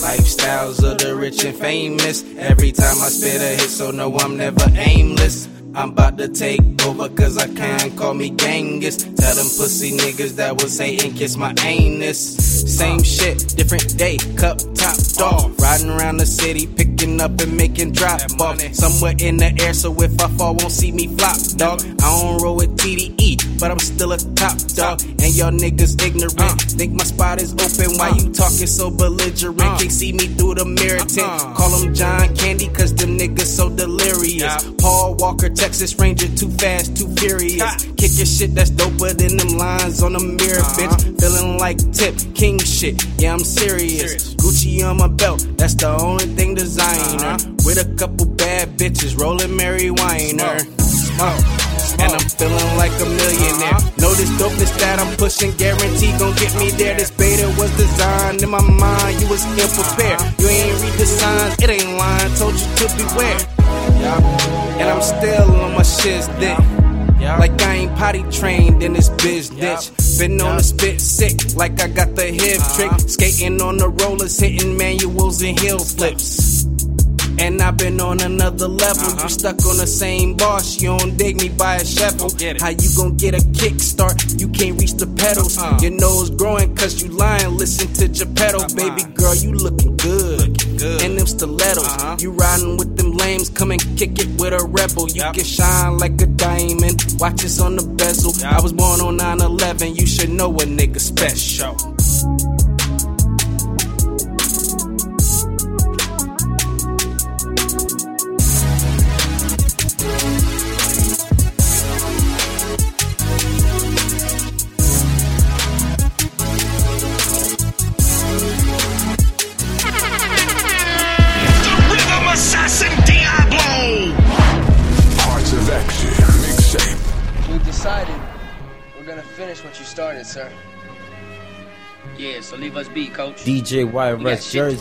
Lifestyles of the rich and famous. Every time I spit a hit, so no, I'm never aimless. I'm about to take over cause I can't call me Genghis. Tell them pussy niggas that was hating kiss my anus. Same shit, different day, cup top dog. Riding around the city, picking up and making drop off. Somewhere in the air, so if I fall, won't see me flop, dog. I don't roll with TDE, but I'm still a top dog. And y'all niggas ignorant. Uh. Think my spot is open, why you uh. talking so belligerent? Uh. Can't see me through the mirror tint. Call him John Candy, cause them niggas so delirious. Paul Walker, Texas Ranger, too fast, too furious. Kick your shit that's doper than them lines on the mirror, uh-huh. bitch. Feeling like tip, king shit. Yeah, I'm serious. Gucci on my belt, that's the only thing designer. Uh-huh. With a couple bad bitches, rolling Mary Weiner. And I'm feeling like a millionaire. Uh-huh. Know this dopeness that I'm pushing, guarantee gon' get me there. This beta was designed in my mind, you was ill prepared. Uh-huh. You ain't read the signs, it ain't lying, told you to beware. And I'm still on my shit's dick. Like I ain't potty trained in this bitch ditch. Been on the spit sick, like I got the hip trick. Uh-huh. Skating on the rollers, hitting manuals and heel flips. And I've been on another level. You stuck on the same boss, you don't dig me by a shovel. How you gon' get a kickstart? You can't reach the pedals. Your nose growing cause you lying. Listen to Geppetto, baby girl, you looking good. And them stilettos. You riding with them lames, come and kick it with a rebel. You can shine like a diamond. Watch this on the bezel. I was born on 9 11, you should know a nigga special. Decided we're gonna finish what you started, sir. Yeah, so leave us be, coach. DJ We got YRS shit to Jersey.